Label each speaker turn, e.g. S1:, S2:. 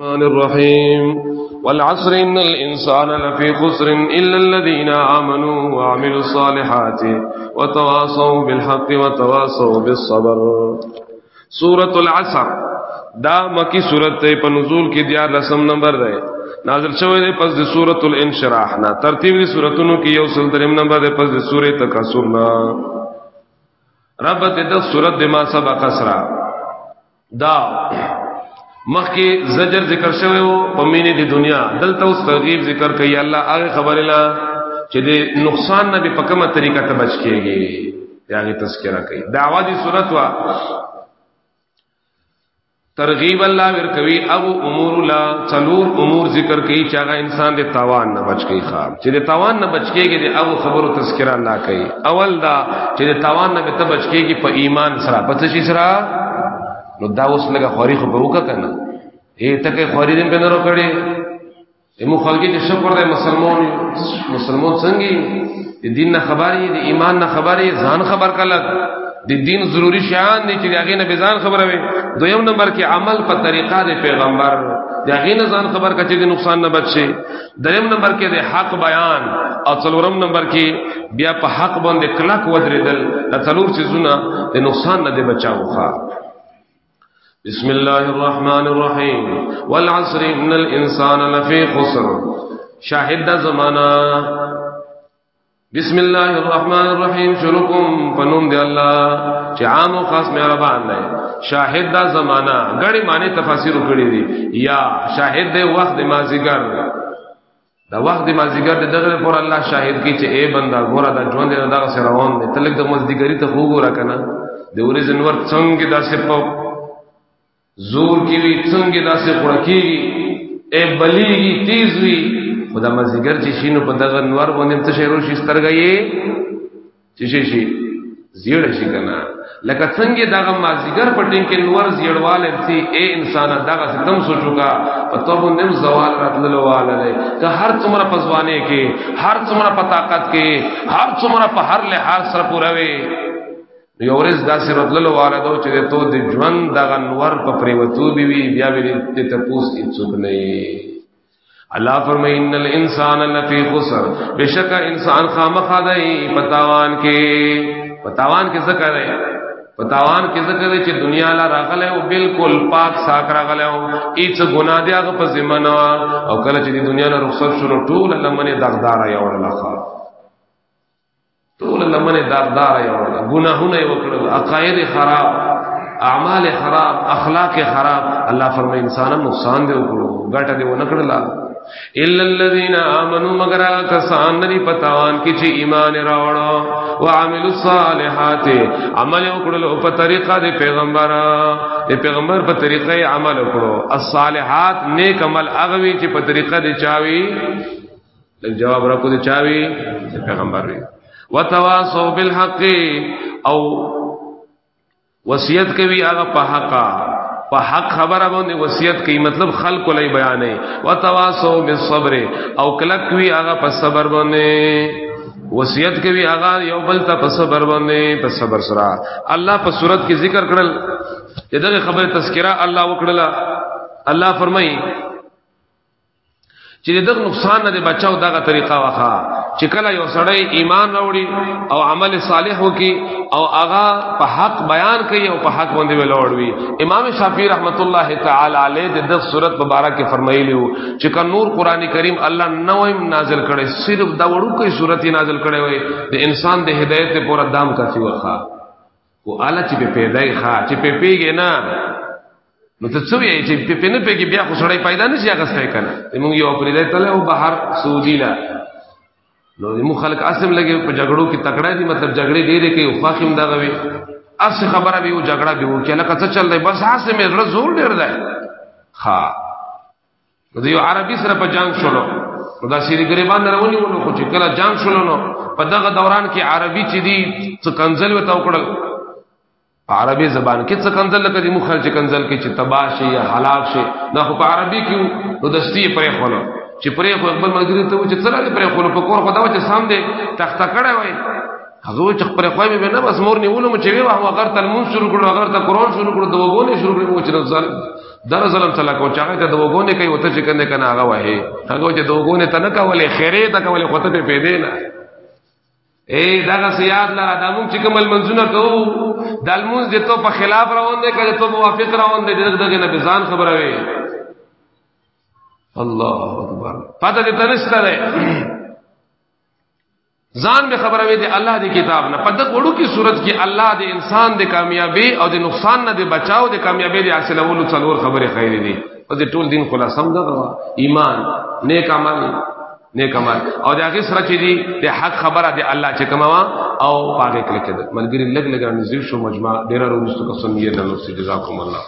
S1: الرحمن الرحيم. والعصر إن الإنسان لفي خسر إلا الذين آمنوا وعملوا الصالحات وتواصوا بالحق وتواصوا بالصبر. سورة العصر. دا مکی صورت تے پا نزول کی دیار لسم نمبر دے. نازل شوئے دے پس دے سورة الانشراح. نا ترتیب دی سورتونو کی یو سل درم نمبر دے پس دے سورة تکسرنا رب تے دا سورت دے ما سبق اسرا. دا مخ کی زجر ذکر شوی ہو پمینی دی دنیا. دلتا اس ترغیب ذکر کئی اللہ آگے خبر لا چی دی نقصان نبی پکم طریقہ تبچ کیے گی یعنی تذکرہ کئی دعوی دی صورت وا ترغیب اللہ ورکوی اب امور لا چلور امور ذکر کئی چاگا انسان دے تاوان نہ بچ کئی خواب. چی دے تاوان نہ بچ کیے گی دے اب خبر و تذکرہ اللہ کئی اول دا چی دے تاوان نہ بتا بچ کیے گی پا ایمان سرا پتشی سرا نو دا اوس لګه خوري خو به وکا کنه اے تکه خوري دې په نرو کړي ایمو خلګي چې شکر دې مسلمان مسلمان څنګه دې دین نه خبرې دې ایمان نه خبرې ځان خبر کله د دین ضروری شیان دي چې هغه نه بيزان خبره وي. دویم نمبر کې عمل په طریقه د پیغمبر. د هغه نه ځان خبر کچې د نقصان نه بچي. دریم نمبر کې د حق بیان. او څلورم نمبر کې بیا په حق باندې کلک ودرېدل. د څلور چیزونه د نقصان نه بچاو ښه. بسم الله الرحمن الرحيم والعصر، ان الانسان لفي خسر. شاهد دا زمانہ. بسم الله الرحمن الرحيم شروعكم فنوم دی الله چې عام او خاص مهربان دی شاهد دا زمانہ. غړي معنی تفاسیر کړی دي یا شاهد دی وخت مازیګر دا وخت مازیګر دغه پر الله شاهد کی چې اے بندا ګورا دا ژوند دا سره روان دی تلک د مزدګری ته وګورا کنه د ورځ نور څنګه دا سپو زور کی وی څنګه داسې قړکی اے بلیږي تیز وی خدا مزګر چې شینو په دغه نور باندې ته شهرو شي سترګې چې شي شي؟ زیړ شي کنه. لکه څنګه دغه مازیګر په ټینګ کې نور زیړواله سي اے انسان دغه ستم سوچو کا په تو باندې زوال راتللو واله که هر څومره پزوانه کې، هر څومره په طاقت کې، هر څومره په هر لحاظ سره پوروي. یو ورځ دا سره دلو والدو چې ته د ژوند دغه نور په پریوتو بي وی بیا وی ته تپوس هیڅوک نه الله فرمای ان الانسان لفی خسر. بشک انسان خامخا دی پتاوان کې. پتاوان کې ذکر دی پتاوان کې ذکر دی چې دنیا لا راغله او بالکل پاک ساک راغله او هیڅ ګناه دی هغه په ذمہ او کله چې دنیا نه رخصت شروع ټول لمنه دغدار یا ورلخه ټول لمنه داردار یو گناهونه وکړل، عقاید خراب، اعمال خراب، اخلاق خراب. الله فرمای انسان نقصان دی وکړو، ګټه دی ونکړل الا الذين امنوا مگر کسان نری پتاوان کی چې ایمان راوړو. او عملوا الصالحات، عمل وکړل په طریقه د پیغمبر د پیغمبر په طریقه عمل وکړو. الصالحات نیک عمل هغه چې په طریقه د چاوي جواب راکو د چاوي پیغمبر وی وتواصوا بالحق او وصیت کوي هغه په حق. په حق خبره باندې وصیت کوي مطلب خلق لای بیان ہے وتواصوا بالصبر او کلک کوي هغه په صبر باندې. وصیت کوي هغه یو بل ته په صبر باندې په صبر سره. الله په صورت کې ذکر کړل. دغه خبره تذکرہ الله وکړه الله فرمایي چې دغه نقصان نه بچاو دغه طریقه واخا چې کله یو سړی ایمان راوړي او عمل صالح وکي او اغا په حق بیان کوي او په حق باندې ولوړوي امام شافعي رحمت الله تعالی علیه د دغه صورت مبارک فرمایلی وو چې ک نور قران کریم الله نویم نازل کړي صرف دا وړو کوئی صورت نازل کړي وي د انسان د هدایت ته پورا دام کافي وخا. او اعلی چې په پیدای ښا چې په پیګه نه. نو ته څو یې چې په پنه پیګه بیا خو سړی پیدا نشي هغه ځای کنه. موږ یو پرې دی تله او بهر سعودي لا نو مو خلق اسم لګي، په جګړو کې تکړه دي مطلب جګړې ډېرې کوي او فاخم دا غوي اس خبره به او جګړه به و کله کڅ چل دی، بس هاڅه مې زړه زور ډېر دی. ها. نو یو عربي سره په جنگ شولو. نو دا سری غریبان درونی ونه خو چې کله جنگ شولو نو په دغه دوران کې عربي چې دي، څه کنزل وته وکړل. عربي زبان کې څه کنزل، لکه دي مخرج کنزل کې چې تباشي یا هلاک شي. دا خو په عربي کې نو دستی پرې خلو چې پرې خو خپل ملګری ته چې څه لري پرې خلو په کور خدا چې سام دې تخت کړه وای. هغه چې پرې خو مې نه بس مور نیولم چې وی هغه اگر تلمون شروع کړو اگر ته قرآن شروع کړو د وګونه شروع کړو چې در ظلم صلا کو چاغه ته دوګونه کوي وته چې کنه کنه هغه وایي. هغه چې دوګونه ته نه کولې خیره ته کولې خطه ته پیدا نه. اے دا سیاد لا دا مونږ چې کومل منځونه کوو دالمونز دې ته په خلاف روان دي کله ته موافق روان دي دغه نه بزان خبره وي الله اکبر۔ پته دې تنشته ده ځان به خبره وي دي الله دی کتاب نه پد وړو کی صورت کې الله دې انسان دې کامیابی او دې نقصان نه دې بچاو دې کامیابی دې حاصل اولو څلور خبره خیر دي او دې ټول دین خلاص هم ده ایمان، نیک عمل نیک عمل۔ او دې هغه سره چې دي دې حق خبره دې الله چې کما او پاګه کله کې ملګری لګ لګ نزير شو مجمع۔ ډیر وروسته قسم یې نه نو جزاکم الله